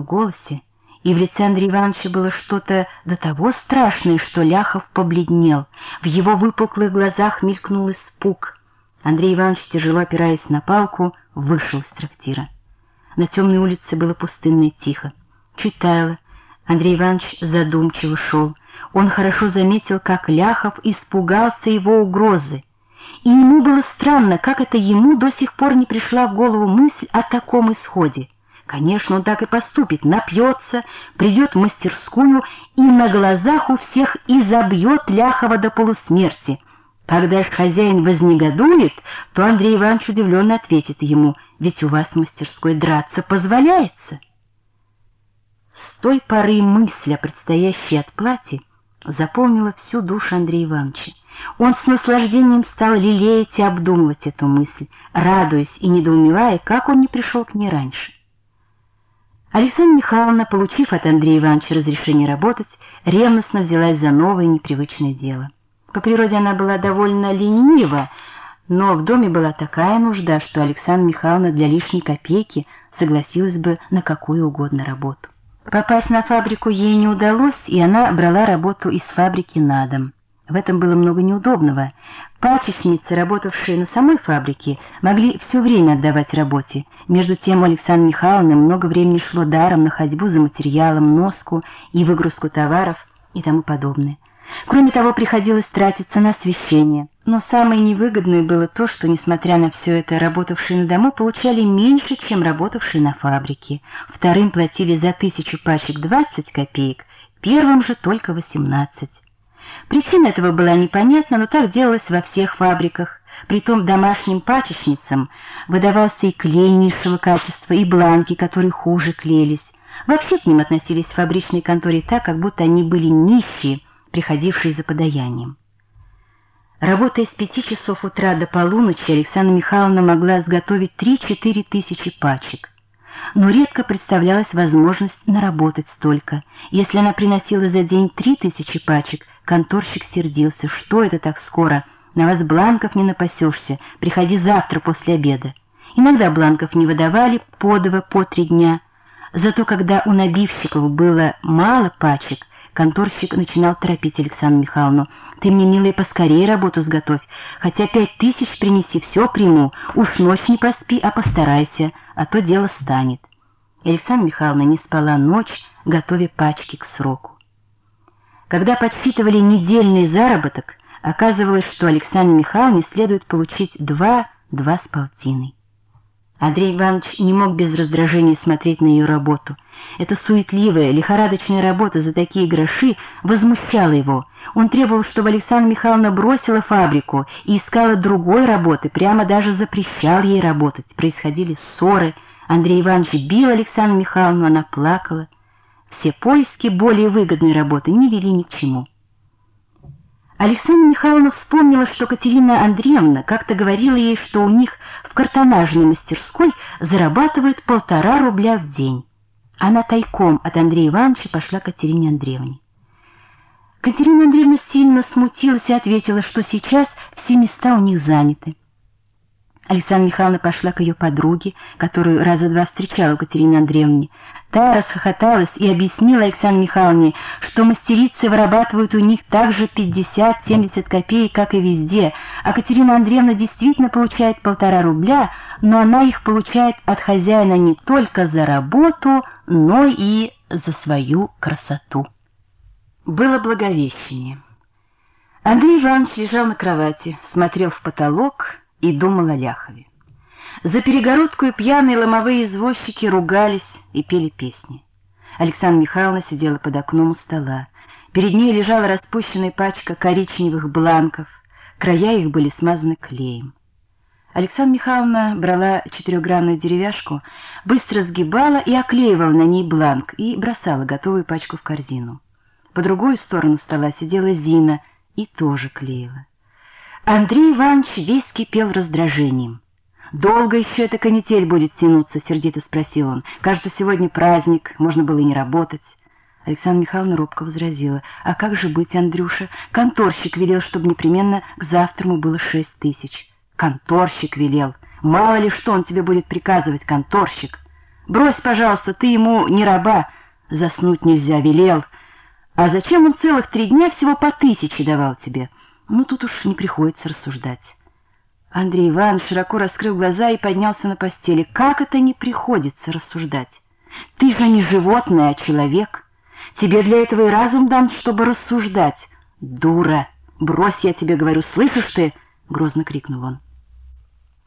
В голосе и в лице Андрея Ивановича было что-то до того страшное, что Ляхов побледнел. В его выпуклых глазах мелькнул испуг. Андрей Иванович, тяжело опираясь на палку, вышел из трактира. На темной улице было пустынно и тихо. Чуть. Андрей Иванович задумчиво шел. Он хорошо заметил, как Ляхов испугался его угрозы. И ему было странно, как это ему до сих пор не пришла в голову мысль о таком исходе. Конечно, он так и поступит, напьется, придет в мастерскую и на глазах у всех изобьет Ляхова до полусмерти. Когда же хозяин вознегодует, то Андрей Иванович удивленно ответит ему, ведь у вас в мастерской драться позволяется. С той поры мысль о предстоящей отплате заполнила всю душу Андрея Ивановича. Он с наслаждением стал лелеять и обдумывать эту мысль, радуясь и недоумевая, как он не пришел к ней раньше. Александра Михайловна, получив от Андрея Ивановича разрешение работать, ревностно взялась за новое непривычное дело. По природе она была довольно ленива, но в доме была такая нужда, что Александра Михайловна для лишней копейки согласилась бы на какую угодно работу. Попасть на фабрику ей не удалось, и она брала работу из фабрики на дом. В этом было много неудобного. Пачечницы, работавшие на самой фабрике, могли все время отдавать работе. Между тем у Александры Михайловны много времени шло даром на ходьбу за материалом, носку и выгрузку товаров и тому подобное. Кроме того, приходилось тратиться на освещение. Но самое невыгодное было то, что, несмотря на все это, работавшие на дому получали меньше, чем работавшие на фабрике. Вторым платили за тысячу пачек 20 копеек, первым же только 18. Причина этого была непонятна, но так делалось во всех фабриках. Притом домашним пачечницам выдавался и клей низшего качества, и бланки, которые хуже клеились. Вообще к ним относились в фабричной конторе так, как будто они были нищие, приходившие за подаянием. Работая с пяти часов утра до полуночи, Александра Михайловна могла изготовить три-четыре тысячи пачек но редко представлялась возможность наработать столько. Если она приносила за день три тысячи пачек, конторщик сердился. «Что это так скоро? На вас бланков не напасешься. Приходи завтра после обеда». Иногда бланков не выдавали по два, по три дня. Зато когда у набивщиков было мало пачек, конторщик начинал торопить Александру Михайловну. «Ты мне, милая, поскорее работу сготовь. Хотя пять тысяч принеси, все приму. Уж ночь не поспи, а постарайся, а то дело станет». Александра Михайловна не спала ночь, готовя пачки к сроку. Когда подсчитывали недельный заработок, оказывалось, что Александре Михайловне следует получить два-два с полтиной. Андрей Иванович не мог без раздражения смотреть на ее работу. Эта суетливая, лихорадочная работа за такие гроши возмущала его. Он требовал, чтобы Александра Михайловна бросила фабрику и искала другой работы, прямо даже запрещал ей работать. Происходили ссоры. Андрей Иванович бил Александру Михайловну, она плакала. Все поиски более выгодной работы не вели ни к чему. Александра Михайловна вспомнила, что Катерина Андреевна как-то говорила ей, что у них в картонажной мастерской зарабатывают полтора рубля в день. Она тайком от Андрея Ивановича пошла к Катерине Андреевне. Катерина Андреевна сильно смутилась и ответила, что сейчас все места у них заняты. Александра Михайловна пошла к ее подруге, которую раза два встречала у Катерины Та расхохоталась и объяснила Александре Михайловне, что мастерицы вырабатывают у них также 50-70 копеек, как и везде, а Катерина Андреевна действительно получает полтора рубля, но она их получает от хозяина не только за работу, но и за свою красоту. Было благовещение. Андрей Иванович лежал на кровати, смотрел в потолок и думал о Ляхове. За перегородку пьяные ломовые извозчики ругались и пели песни. Александра Михайловна сидела под окном у стола. Перед ней лежала распущенная пачка коричневых бланков, края их были смазаны клеем. Александра Михайловна брала четырехгранную деревяшку, быстро сгибала и оклеивала на ней бланк и бросала готовую пачку в корзину. По другую сторону стола сидела Зина и тоже клеила. Андрей Иванович весь кипел раздражением. «Долго еще эта канитель будет тянуться?» — сердито спросил он. «Кажется, сегодня праздник, можно было и не работать». Александра Михайловна робко возразила. «А как же быть, Андрюша? Конторщик велел, чтобы непременно к завтраму было шесть тысяч». «Конторщик велел! Мало ли что он тебе будет приказывать, конторщик!» Брось, пожалуйста, ты ему не раба, заснуть нельзя, велел. А зачем он целых три дня всего по тысяче давал тебе? Ну, тут уж не приходится рассуждать. Андрей Иванович широко раскрыл глаза и поднялся на постели. Как это не приходится рассуждать? Ты же не животное, а человек. Тебе для этого и разум дан, чтобы рассуждать. Дура! Брось, я тебе говорю, слышишь ты? Грозно крикнул он.